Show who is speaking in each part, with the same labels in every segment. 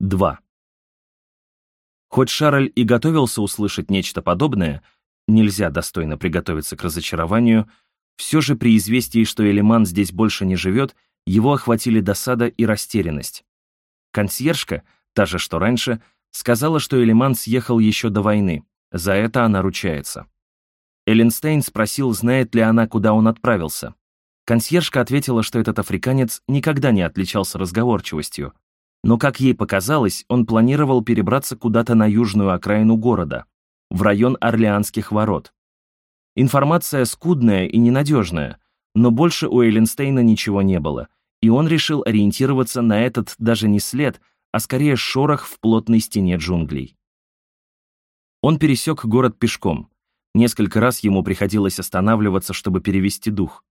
Speaker 1: 2. Хоть Шарль и готовился услышать нечто подобное, нельзя достойно приготовиться к разочарованию, все же при известии, что Элиман здесь больше не живет, его охватили досада и растерянность. Консьержка, та же, что раньше, сказала, что Элиман съехал еще до войны, за это она ручается. Элленстейн спросил, знает ли она, куда он отправился. Консьержка ответила, что этот африканец никогда не отличался разговорчивостью, но, как ей показалось, он планировал перебраться куда-то на южную окраину города, в район Орлеанских ворот. Информация скудная и ненадежная, но больше у Эйленстейна ничего не было, и он решил ориентироваться на этот даже не след, а скорее шорох в плотной стене джунглей. Он пересек город пешком. Несколько раз ему приходилось останавливаться, чтобы перевести дух.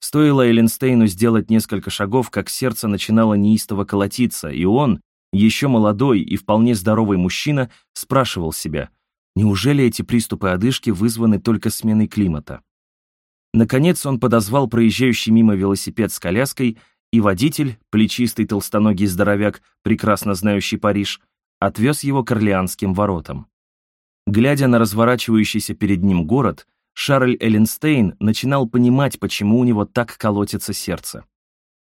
Speaker 1: Стоило Эйленстейну сделать несколько шагов, как сердце начинало неистово колотиться, и он, еще молодой и вполне здоровый мужчина, спрашивал себя, неужели эти приступы одышки вызваны только сменой климата? Наконец он подозвал проезжающий мимо велосипед с коляской, и водитель, плечистый толстоногий здоровяк, прекрасно знающий Париж, отвез его к Орлеанским воротам. Глядя на разворачивающийся перед ним город, Шарль Элленстейн начинал понимать, почему у него так колотится сердце.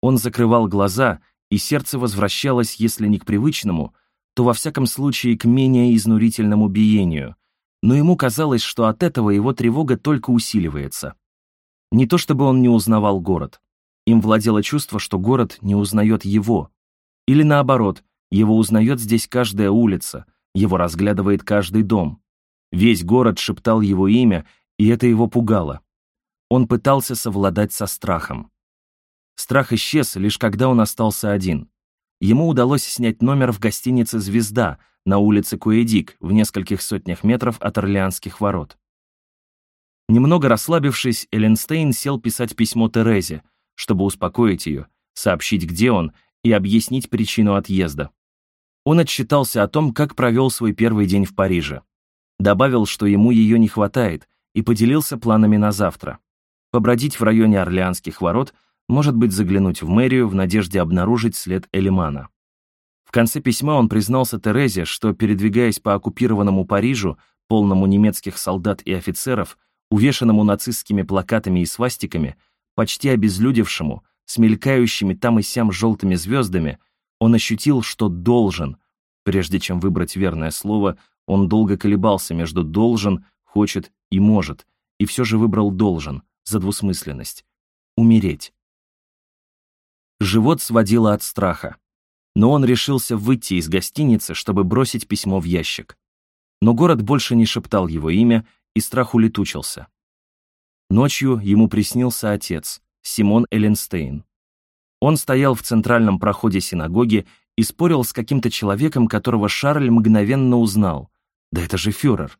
Speaker 1: Он закрывал глаза, и сердце возвращалось, если не к привычному, то во всяком случае к менее изнурительному биению, но ему казалось, что от этого его тревога только усиливается. Не то чтобы он не узнавал город. Им владело чувство, что город не узнает его. Или наоборот, его узнает здесь каждая улица, его разглядывает каждый дом. Весь город шептал его имя, и это его пугало. Он пытался совладать со страхом. Страх исчез, лишь когда он остался один. Ему удалось снять номер в гостинице «Звезда» на улице Куэдик в нескольких сотнях метров от Орлеанских ворот. Немного расслабившись, Эленстейн сел писать письмо Терезе, чтобы успокоить ее, сообщить, где он, и объяснить причину отъезда. Он отчитался о том, как провел свой первый день в Париже. Добавил, что ему ее не хватает, и поделился планами на завтра. Побродить в районе Орлеанских ворот, может быть, заглянуть в мэрию в надежде обнаружить след Элимана. В конце письма он признался Терезе, что, передвигаясь по оккупированному Парижу, полному немецких солдат и офицеров, увешанному нацистскими плакатами и свастиками, почти обезлюдевшему, с мелькающими там и сям желтыми звездами, он ощутил, что должен. Прежде чем выбрать верное слово, он долго колебался между «должен», «хочет» и «может», и все же выбрал «должен» за двусмысленность. Умереть. Живот сводило от страха. Но он решился выйти из гостиницы, чтобы бросить письмо в ящик. Но город больше не шептал его имя, и страх улетучился. Ночью ему приснился отец, Симон Эленстейн. Он стоял в центральном проходе синагоги и спорил с каким-то человеком, которого Шарль мгновенно узнал. Да это же фюрер.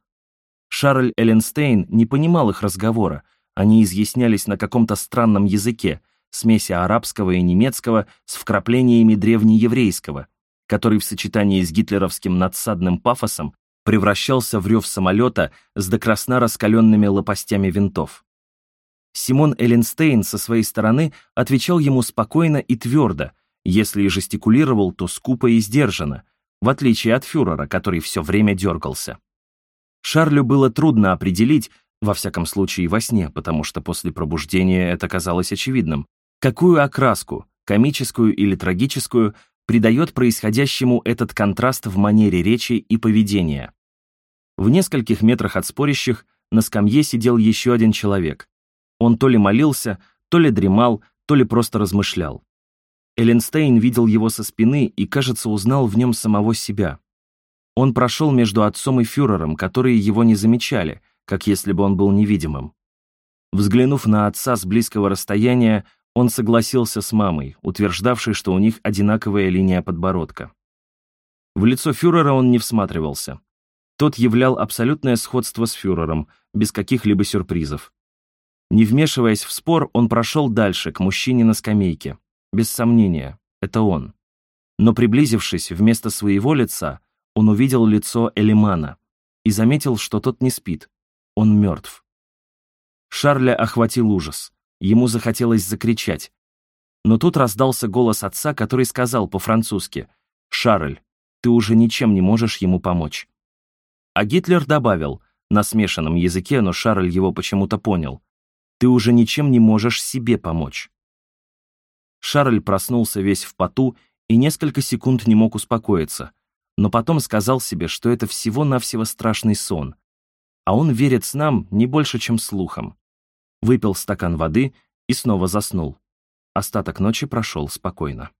Speaker 1: Шарль Эленстейн не понимал их разговора, они изъяснялись на каком-то странном языке, смеси арабского и немецкого с вкраплениями древнееврейского, который в сочетании с гитлеровским надсадным пафосом превращался в рев самолета с до красна раскаленными лопастями винтов. Симон Эленстейн со своей стороны отвечал ему спокойно и твердо, если и жестикулировал, то скупо и сдержанно, в отличие от фюрера, который все время дергался. Шарлю было трудно определить, во всяком случае во сне, потому что после пробуждения это казалось очевидным, какую окраску, комическую или трагическую, придает происходящему этот контраст в манере речи и поведения. В нескольких метрах от спорящих на скамье сидел еще один человек. Он то ли молился, то ли дремал, то ли просто размышлял. Эленстейн видел его со спины и, кажется, узнал в нем самого себя. Он прошел между отцом и фюрером, которые его не замечали, как если бы он был невидимым. Взглянув на отца с близкого расстояния, он согласился с мамой, утверждавшей, что у них одинаковая линия подбородка. В лицо фюрера он не всматривался. Тот являл абсолютное сходство с фюрером, без каких-либо сюрпризов. Не вмешиваясь в спор, он прошел дальше, к мужчине на скамейке. Без сомнения, это он. Но приблизившись вместо своего лица, он увидел лицо Элимана и заметил, что тот не спит. Он мертв. Шарля охватил ужас. Ему захотелось закричать. Но тут раздался голос отца, который сказал по-французски «Шарль, ты уже ничем не можешь ему помочь. А Гитлер добавил, на смешанном языке, но Шарль его почему-то понял, ты уже ничем не можешь себе помочь. Шарль проснулся весь в поту и несколько секунд не мог успокоиться, но потом сказал себе, что это всего-навсего страшный сон, а он верит снам не больше, чем слухам. Выпил стакан воды и снова заснул. Остаток ночи прошел спокойно.